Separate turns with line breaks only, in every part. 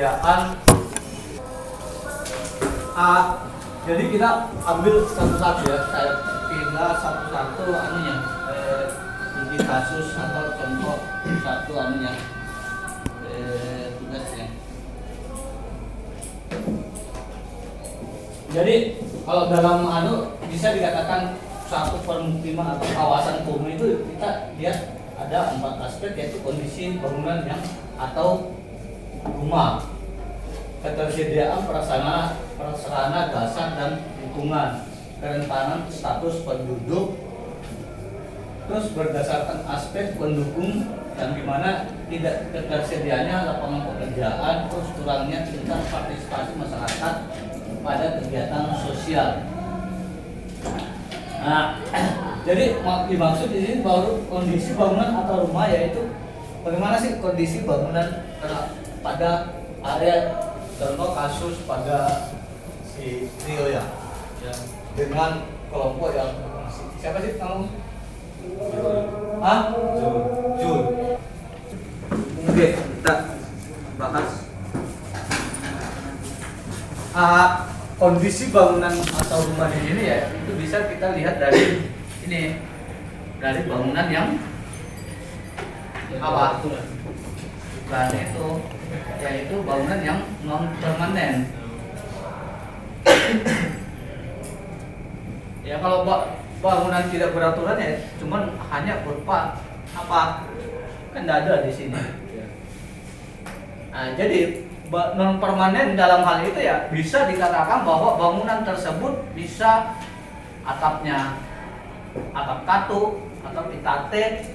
ketersediaan ah, jadi kita ambil satu-satu ya saya pindah satu-satu anunya eh, kasus atau contoh satu anunya eh, tugasnya jadi kalau dalam anu bisa dikatakan satu permukiman atau kawasan kumuh itu kita lihat ada empat aspek yaitu kondisi bangunan yang atau rumah. Ketersediaan prasarana prasarana dasar dan lingkungan. Kerentanan status penduduk. Terus berdasarkan aspek pendukung yang di mana tidak ketersediaannya lapangan pekerjaan terus kurangnya tingkat partisipasi masyarakat pada kegiatan sosial. Nah jadi mak- dimaksud di sini baru kondisi bangunan atau rumah yaitu bagaimana sih kondisi bangunan pada area contoh kasus pada si Rio ya yang dengan kelompok yang siapa sih kamu? Hah? Jun. Oke, kita bahas Ah, kondisi bangunan atau rumah di sini ya itu bisa kita lihat dari ini dari bangunan yang apa bukan itu yaitu bangunan yang non permanen. Ya kalau ba- bangunan tidak beraturan ya cuman hanya berupa apa? Kan tidak ada di sini. Nah, jadi non permanen dalam hal itu ya bisa dikatakan bahwa bangunan tersebut bisa atapnya atap katu atau pitate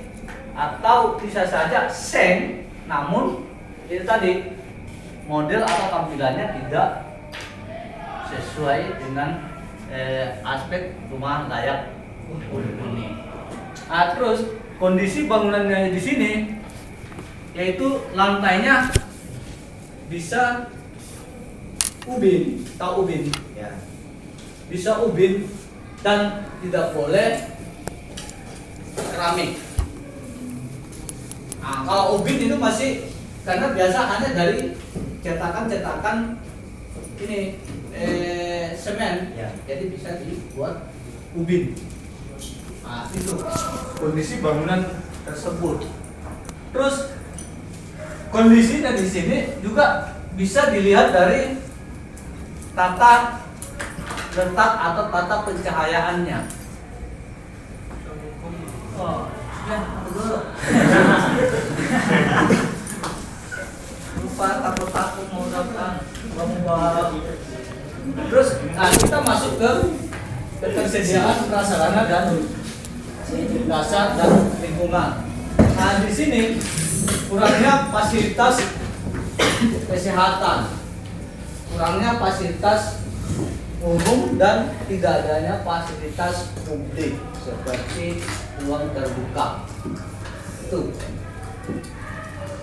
atau bisa saja seng namun itu tadi model atau tampilannya tidak sesuai dengan eh, aspek rumah layak huni. Nah, terus kondisi bangunannya di sini yaitu lantainya bisa ubin, tahu ubin?
Ya.
Bisa ubin dan tidak boleh keramik. Nah, kalau ubin itu masih karena biasa hanya dari cetakan-cetakan ini eh, semen,
Ya.
jadi bisa dibuat ubin. Nah, itu kondisi bangunan tersebut. Terus kondisinya di sini juga bisa dilihat dari tata letak atau tata pencahayaannya. Oh, ya, dulu. Lupa takut-takut mau datang, lembab. Terus, nah kita masuk ke ketersediaan prasarana dan dasar dan lingkungan. Nah di sini kurangnya fasilitas kesehatan, kurangnya fasilitas umum dan tidak adanya fasilitas publik seperti ruang terbuka. Itu.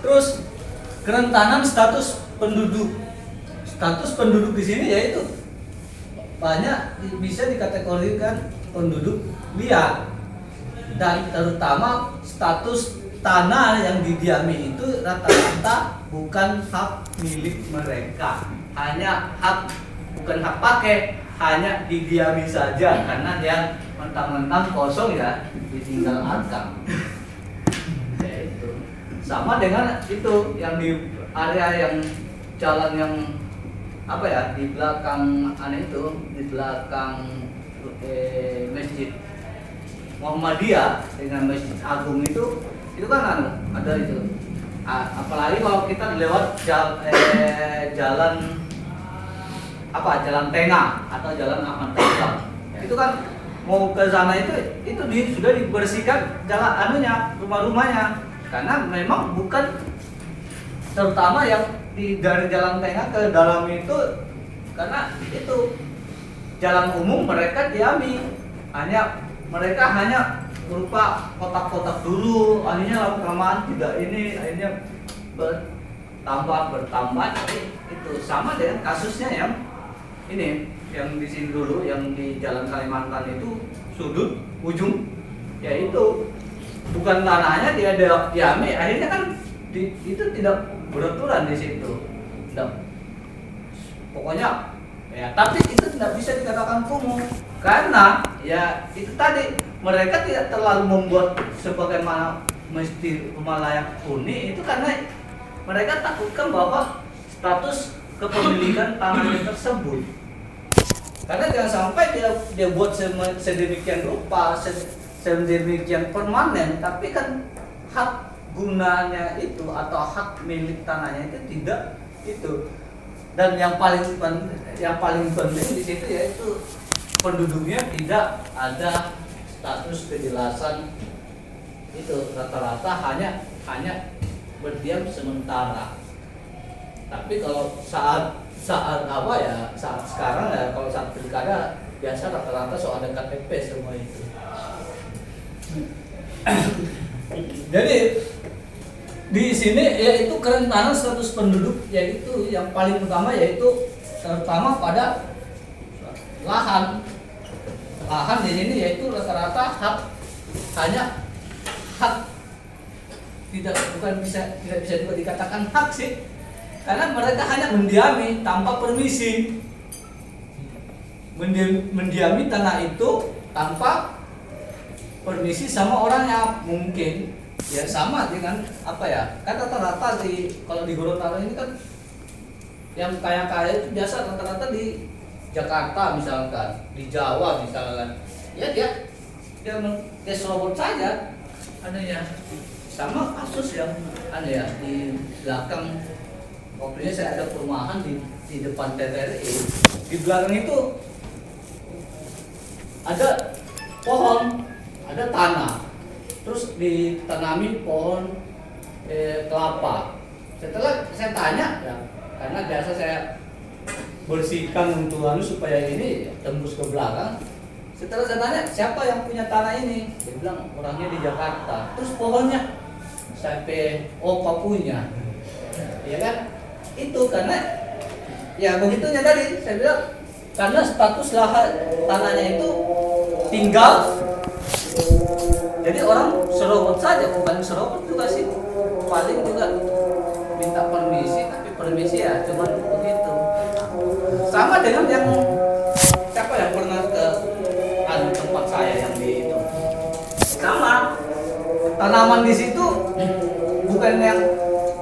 Terus kerentanan status penduduk. Status penduduk di sini yaitu banyak bisa dikategorikan penduduk liar. Dan terutama status tanah yang didiami itu rata-rata bukan hak milik mereka. Hanya hak bukan hak pakai hanya didiami saja. Karena yang mentang-mentang kosong ya ditinggal itu sama dengan itu yang di area yang jalan yang apa ya di belakang aneh itu di belakang eh, masjid Muhammadiyah dengan masjid agung itu itu kan anu ada itu. Apalagi kalau kita lewat jal, eh, jalan apa jalan tengah atau jalan Ahmad Tengah itu kan mau ke sana itu itu sudah dibersihkan jalan anunya rumah-rumahnya karena memang bukan terutama yang di dari jalan tengah ke dalam itu karena itu jalan umum mereka diami. Hanya mereka hanya berupa kotak-kotak dulu. Akhirnya lama tidak ini akhirnya bertambah bertambah. Jadi itu sama dengan kasusnya yang ini yang di sini dulu yang di Jalan Kalimantan itu sudut ujung yaitu bukan tanahnya dia ada diami akhirnya kan di- itu tidak beraturan di situ. Tidak. Pokoknya ya tapi itu tidak bisa dikatakan kumuh. Karena ya itu tadi mereka tidak terlalu membuat sebagaimana mesti rumah layak huni itu karena mereka takutkan bahwa status kepemilikan tanahnya tersebut. Karena jangan sampai dia dia buat sedemikian rupa sedemikian permanen tapi kan hak gunanya itu atau hak milik tanahnya itu tidak itu. Dan yang paling pen- yang paling penting di situ yaitu penduduknya tidak ada status kejelasan itu. Rata-rata hanya hanya berdiam sementara. Tapi kalau saat saat apa ya saat sekarang ya kalau saat pilkada biasa rata-rata soal ada KTP semua itu jadi di sini yaitu kerentanan status penduduk yaitu yang paling utama yaitu terutama pada lahan. Lahan di sini yaitu rata-rata hak hanya hak. Tidak bukan bisa tidak bisa juga dikatakan hak sih. Karena mereka hanya mendiami tanpa permisi. Mendiam- mendiami tanah itu tanpa permisi sama orang yang mungkin ya sama dengan apa ya kan rata-rata di kalau di Gorontalo ini kan yang kaya-kaya itu biasa rata-rata di Jakarta misalkan di Jawa misalkan. Ya dia dia dia serobot saja. Ada ya. Sama kasus yang ada ya di belakang waktunya saya ada perumahan di di depan TTRI di belakang itu ada pohon ada tanah. Terus ditanami pohon eh, kelapa. Setelah saya tanya ya karena biasa saya bersihkan untuk anu supaya ini tembus ke belakang. Setelah saya tanya siapa yang punya tanah ini? Dia bilang orangnya di Jakarta. Terus pohonnya sampai opa punya ya kan? Itu karena ya begitunya tadi. Saya bilang karena status lahan tanahnya itu tinggal jadi orang serobot saja bukan serobot juga sih. Paling juga minta permisi tapi permisi ya cuman begitu. Sama dengan yang siapa yang pernah ke anu tempat saya yang di itu? Sama. Tanaman di situ bukan yang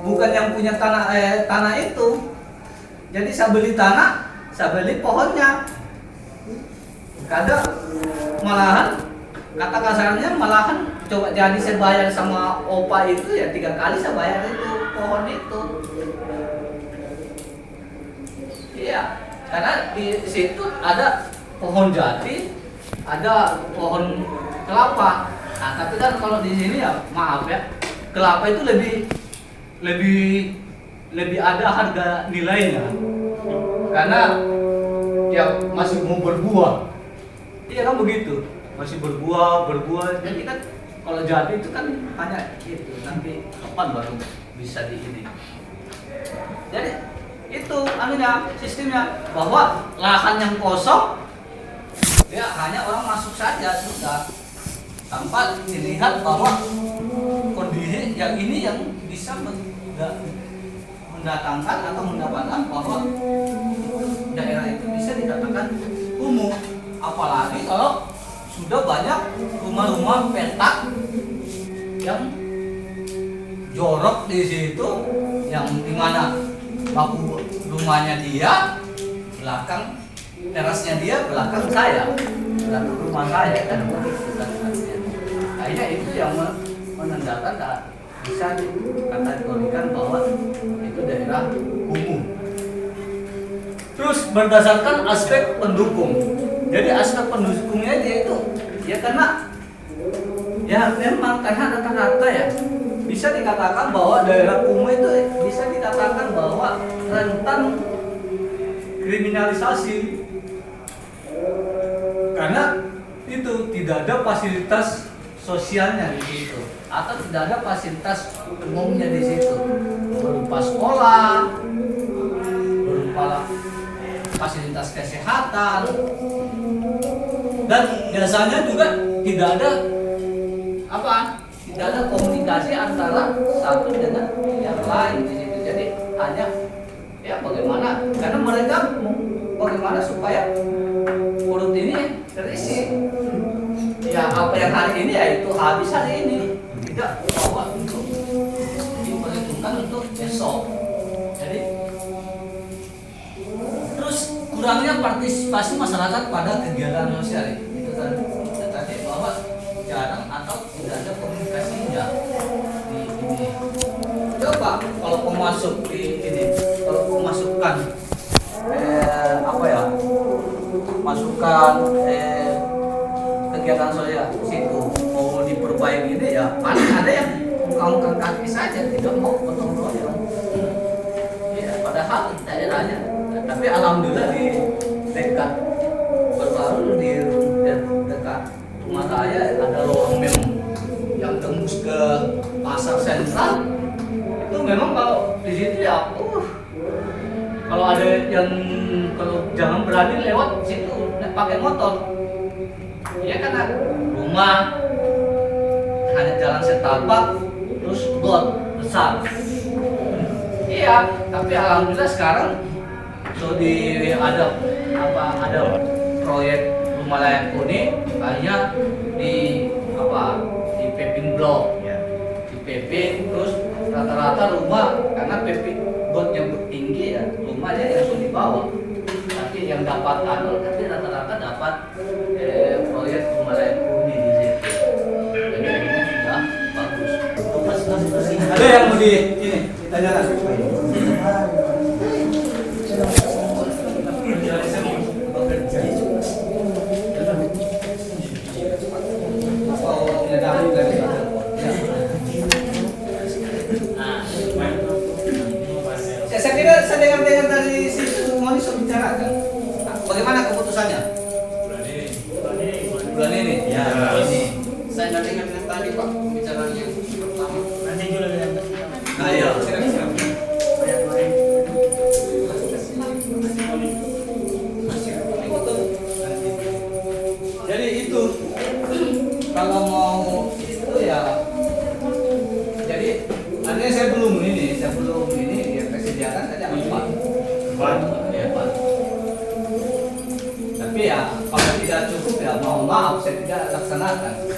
bukan yang punya tanah eh, tanah itu. Jadi saya beli tanah saya beli pohonnya. Kadang malahan kata kasarnya malahan coba jadi saya bayar sama opa itu ya tiga kali saya bayar itu pohon itu. Iya karena di situ ada pohon jati ada pohon kelapa. Nah tapi kan kalau di sini ya maaf ya kelapa itu lebih lebih lebih ada harga nilainya. Karena ya masih mau berbuah. Iya kan begitu masih berbuah berbuah. Jadi kan kalau jadi itu kan hanya itu nanti kapan baru bisa di ini? Jadi itu anunya sistemnya bahwa lahan yang kosong ya hanya orang masuk saja sudah. Tanpa dilihat bahwa kondisi yang ini yang bisa men- mendatangkan atau mendapatkan bahwa daerah itu bisa dikatakan kumuh. Apalagi kalau sudah banyak rumah-rumah petak yang jorok di situ. Yang di mana baku rumahnya dia belakang terasnya dia belakang saya. Belakang rumah saya kan? Akhirnya itu yang men- menandakan tak bisa dikategorikan bahwa itu daerah kumuh. Terus berdasarkan aspek pendukung. Jadi aspek pendukungnya dia itu ya karena ya memang karena rata-rata ya. Bisa dikatakan bahwa daerah kumuh itu bisa dikatakan bahwa rentan kriminalisasi. Karena itu tidak ada fasilitas sosialnya di situ atau tidak ada fasilitas umumnya di situ. Berupa sekolah berupa fasilitas kesehatan dan biasanya juga tidak ada apa? Tidak ada komunikasi antara satu dengan yang lain di situ. Jadi hanya ya bagaimana? Karena mereka bagaimana supaya perut ini terisi. Ya apa yang hari ini ya itu habis hari ini. Tidak kurangnya partisipasi masyarakat pada kegiatan sosial. Itu tadi tadi bahwa jarang atau tidak ada komunikasinya di ini. Coba kalau pemasuk di ini kalau pemasukan eh, apa ya masukan eh, kegiatan sosial situ mau diperbaiki ini ya paling ada yang mengangkat kaki saja tidak mau royong ya. Padahal daerahnya tapi alhamdulillah di dekat. Baru di de- dekat. Rumah saya ada lorong memang yang tembus ke pasar sentral. Itu memang kalau di situ ya uh, kalau ada yang kalau jangan berani lewat situ pakai motor. Ya kan rumah. Hanya jalan setapak terus got besar. Iya tapi alhamdulillah sekarang so di ada apa ada proyek rumah layak huni hanya di apa di paving block.
Ya.
di PP terus rata-rata rumah karena PP got yang tinggi ya rumahnya langsung di bawah. Tapi yang dapat anu tapi rata-rata dapat eh, proyek rumah layak huni di situ. Jadi ini sudah bagus. Ada yang mau di ini ditanyakan Oh, tidak ada dari Ya, saya kira saya dengar-dengar dari si Moni sudah bicarakan. Nah, Bagaimana keputusannya? Bulan ini.
Ya.
ini.
Saya nggak dengar dengan tadi Pak pembicaraan yang pertama.
Nanti juga dengan
Nah, iya. Jadi itu kalau mau itu ya jadi artinya saya belum ini saya belum ini ya kesediaan saja empat
Empat.
ya empat tapi ya kalau tidak cukup ya mau maaf saya tidak laksanakan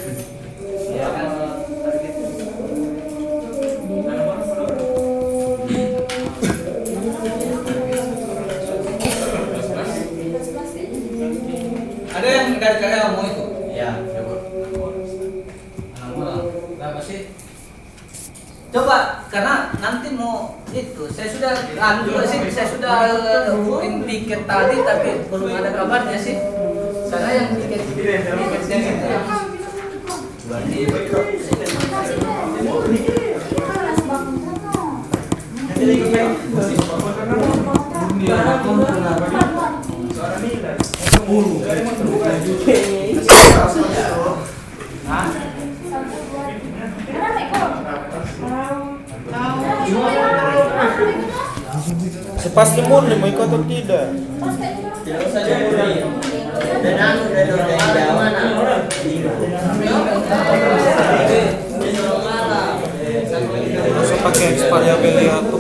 nanti mau itu saya sudah anu juga sih saya sudah booking tiket tadi tapi belum ada kabarnya sih. Sana yang tiket tiketnya itu yang
Sepasti murni mau ikut atau tidak?
Mana?
Masa pakai expired beli atau?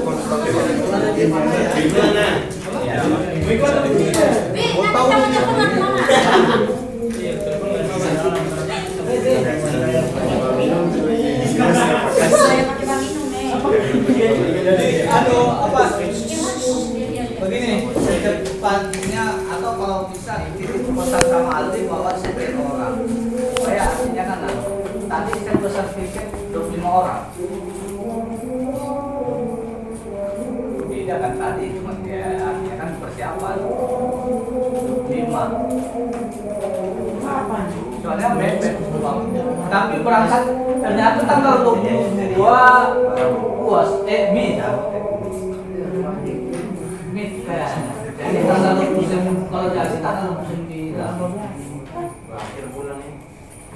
Tanggal 22 puas eh mid mid kayak jadi tanggal 29 kalau jadi tanggal 29
Akhir bulan ini.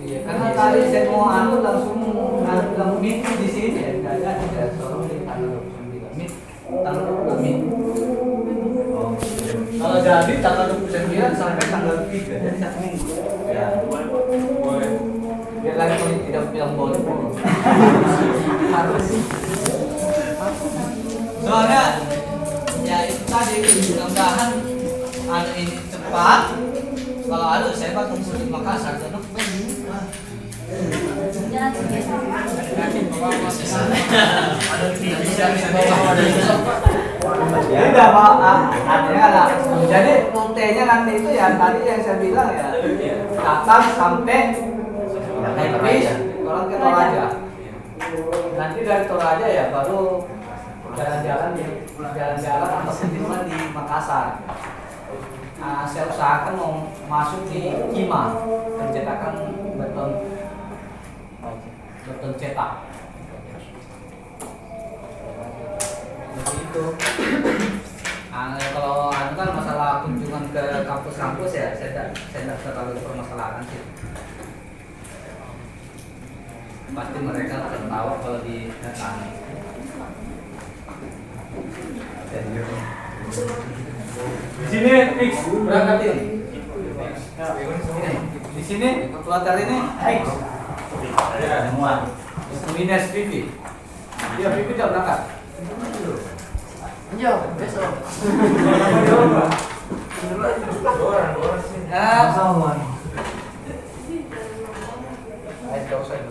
Iya, karena tadi saya mau anu langsung anu mid di sini ya, nggak ada tidak selalu di tanggal 29 mid tanggal 20 mid. Kalau jadi tanggal 29 sampai tanggal 3 jadi satu minggu. Ya, boleh dia lagi tidak film bodoh harus sih soalnya ya itu tadi mudah-mudahan anu ini cepat. Kalau aduh, saya bakal sulit Makassar. Dan
ya
pak. Ah, artinya lah. Jadi rutenya nanti itu ya tadi yang saya bilang ya. Datang sampai naik bis, orang ke Toraja. Nanti dari Toraja ya baru jalan-jalan di jalan-jalan atau sentimen di Makassar. Nah, saya usahakan mau masuk di Kima, pencetakan beton beton cetak. Begitu. Nah, kalau anu kan masalah kunjungan ke kampus-kampus ya, saya tidak saya tidak terlalu permasalahan sih. Pasti mereka tertawa kalau didatangi. Di sini fix berangkatin. Ini, Di sini kloter ini fix. Ada semua. Minus Vivi. Iya Vivi udah berangkat.
Iya, besok.
Ah, sama. Ayo kau saya.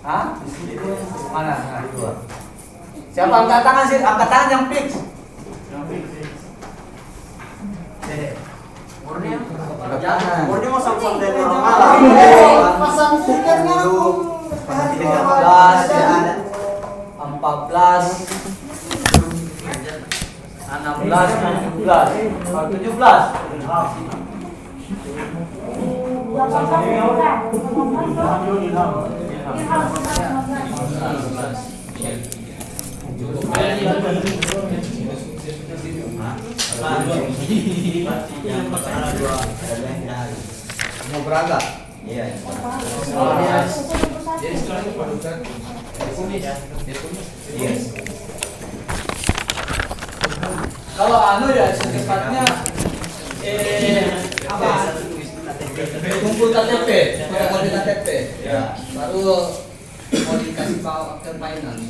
Hah? Mana? Nah, dua. Siapa angkat tangan sih? Angkat tangan yang fix. Dede.
Murni ya?
Jangan.
Murni mau sama-sama dari orang
Pasang stikernya aku.
Tiga belas, ya ada. Empat belas. Enam belas, tujuh belas. Tujuh belas. Mau berangkat?
Iya.
Jadi sekarang
Iya.
Kalau anu ya secepatnya eh apa? Kumpul KTP, fotokopi KTP.
Ya.
Baru mau dikasih bawa ke finance.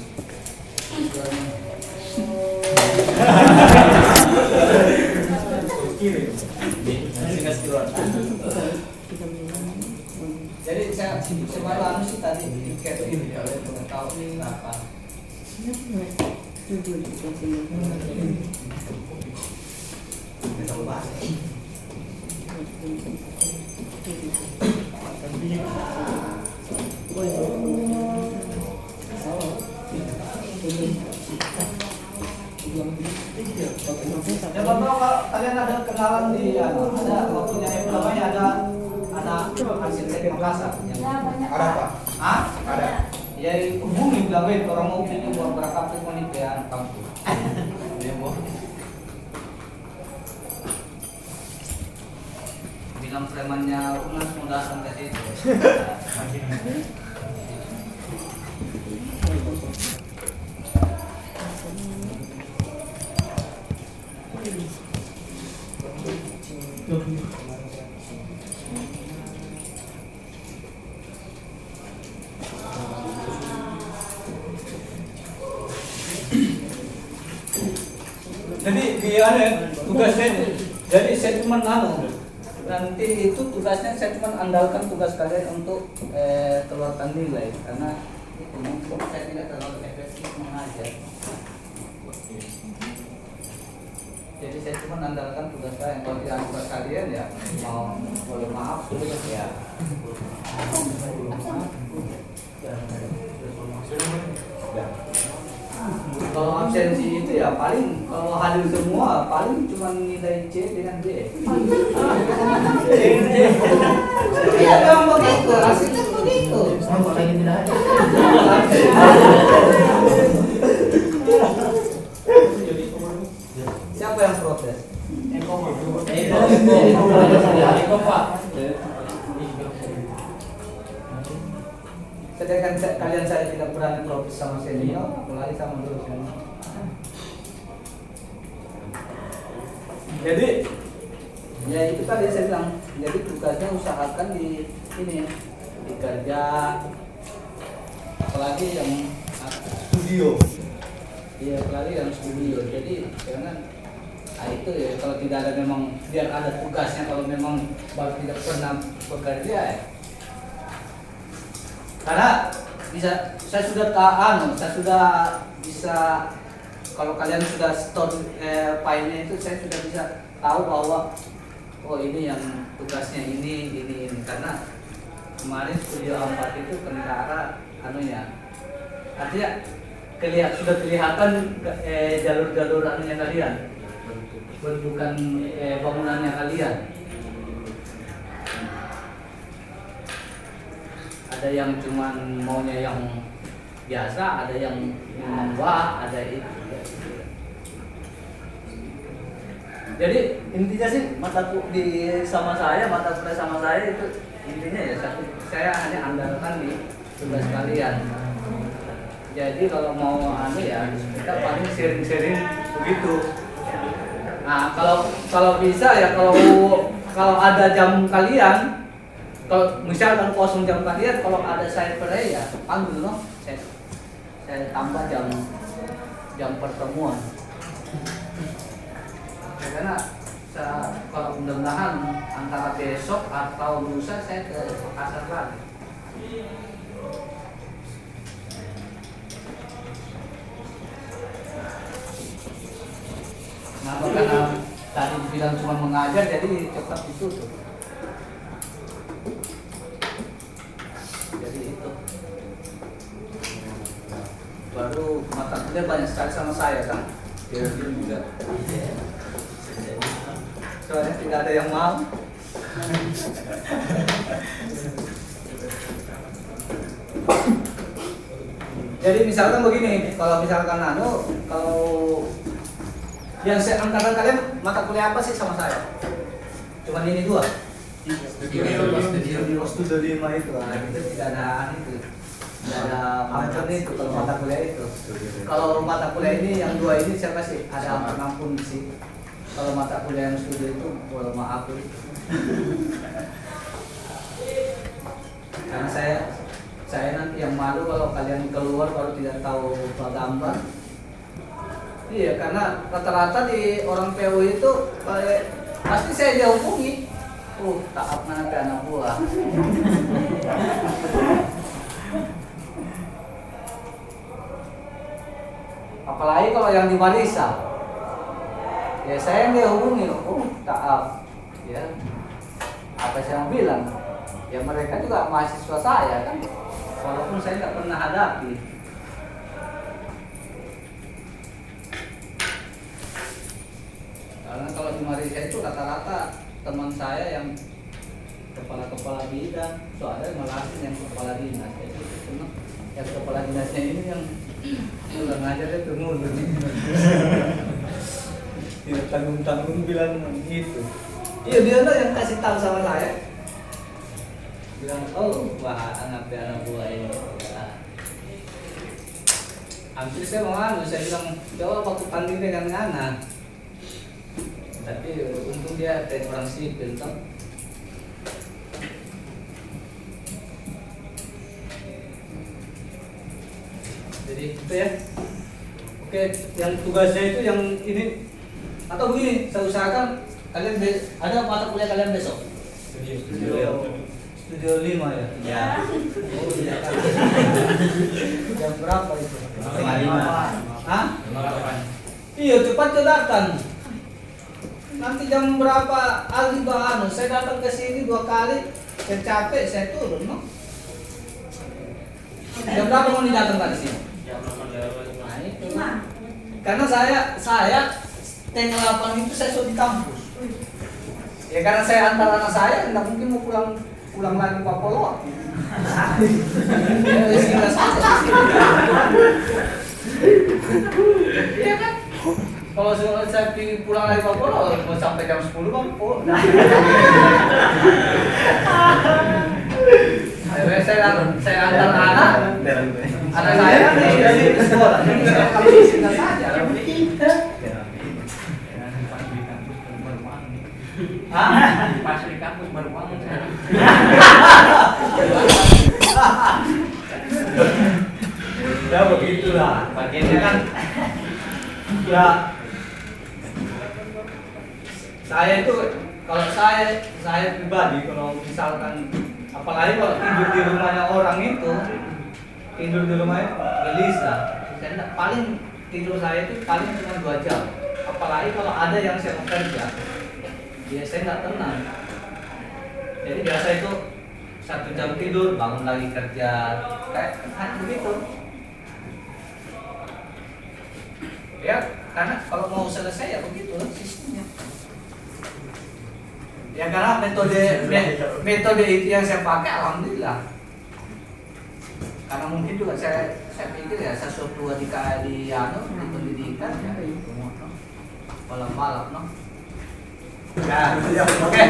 Jadi saya semalam sih tadi tiket ini kalau Ya bapak kalau kalian ada kenalan di anu, ada waktunya yang namanya ada anak arsitek Makassar
Ada
apa? Hah? Ada. Ya hubungi bilang "Weh, orang mau pilih buat berangkat ke penelitian kampus. Dia mau. Bilang premannya Unas mau datang ke situ. Jadi dia ada tugasnya jadi saya cuma anu nanti itu tugasnya saya cuma andalkan tugas kalian untuk eh, keluarkan nilai. Karena itu mungkin saya tidak terlalu efektif mengajar. Jadi saya cuma andalkan tugas kalian. Kalau tidak tugas kalian ya mau boleh maaf. Ya. Kalau absensi itu ya paling kalau hadir semua paling cuma nilai C dengan D. Karena bisa saya sudah tahan, saya sudah bisa kalau kalian sudah store eh, filenya itu saya sudah bisa tahu bahwa oh ini yang tugasnya ini ini ini. Karena kemarin studio A4 itu tentara anunya artinya kelihat sudah kelihatan eh, jalur-jalur anunya kalian bentukan eh, bangunannya kalian ada yang cuman maunya yang biasa ada yang memang wah ada itu. Jadi intinya sih mata di sama saya mata kuliah sama saya itu intinya ya satu saya hanya andalkan di tugas kalian. Jadi kalau mau anu ya kita paling sharing-sharing begitu. Nah kalau kalau bisa ya kalau kalau ada jam kalian kalau misalkan kosong jam kalian kalau ada pernah ya panggil loh saya, saya tambah jam jam pertemuan Ya, karena saya, kalau mudah-mudahan antara besok atau lusa saya ke Makassar lagi Kenapa? Karena tadi bilang cuma mengajar jadi cepat ditutup. Jadi itu. Baru mata kuliah banyak sekali sama saya kan. Dia juga. Soalnya tidak ada yang mau. Jadi misalkan begini, kalau misalkan anu, kalau yang saya antara kalian mata kuliah apa sih sama saya? Cuman ini dua. Studio studio lima itu, nah, itu tidak ada itu, tidak ada macam itu kalau mata kuliah itu. Kalau mata kuliah ini yang dua ini saya kasih ada pengampun sih. Kalau mata kuliah yang studio itu, boleh maaf. Karena saya saya nanti yang malu kalau kalian keluar baru tidak tahu gambar. Iya, karena rata-rata di orang PU itu eh, pasti saya dihubungi. Uh, taat nanti anak buah. Apalagi kalau yang di Marisa. Ya saya yang dihubungi, oh taat. Ya. Apa saya bilang? Ya mereka juga mahasiswa saya kan. Walaupun saya nggak pernah hadapi. Karena kalau di Malaysia itu rata-rata teman saya yang kepala-kepala bidang, soalnya malah yang kepala dinas. Itu senang. Yang kepala dinasnya ini yang udah ngajar itu mundur. Tidak tanggung-tanggung bilang gitu. Iya dia tuh yang kasih tahu sama saya. Bilang, oh wah anak anak buah ini. Ya. Hampir saya mau anu, saya bilang, coba waktu tanding dengan Ngana tapi untung dia kayak orang sipil toh. Jadi itu ya. Oke yang tugasnya itu yang ini. Atau begini saya usahakan kalian ada mata kuliah kalian besok? Studio studio lima. Ya?
Ya.
oh iya. Jam berapa itu?
Setengah lima.
Hah? Iya cepat datang. Nanti jam berapa Ali anu saya datang ke sini dua kali, saya capek saya turun, no? Jam berapa mau datang ke sini? Nah, itu. Karena saya saya setengah delapan itu saya sudah di kampus. Ya karena saya antar anak saya, tidak mungkin mau pulang pulang lagi ke Papua. Ya. Iya kan? Kalau saya pulang dari Papua, mau sampai jam 10 bang, oh. Akhirnya saya saya antar anak, anak saya kan sudah di sekolah, kami di sini saja.
Pas di kampus.
Ya begitulah, bagiannya kan ya saya itu kalau saya saya pribadi kalau misalkan apalagi kalau tidur di rumahnya orang itu tidur di rumahnya gelisah saya paling tidur saya itu paling cuma dua jam. Apalagi kalau ada yang saya kerja ya saya nggak tenang. Jadi biasa itu satu jam tidur bangun lagi kerja. Kayak begitu. Ya karena kalau mau selesai ya begitu sistemnya ya karena metode me- metode itu yang saya pakai alhamdulillah. Karena mungkin juga saya saya pikir ya sesuatu dua di di anu di pendidikan ya itu malam malam no? Ya oke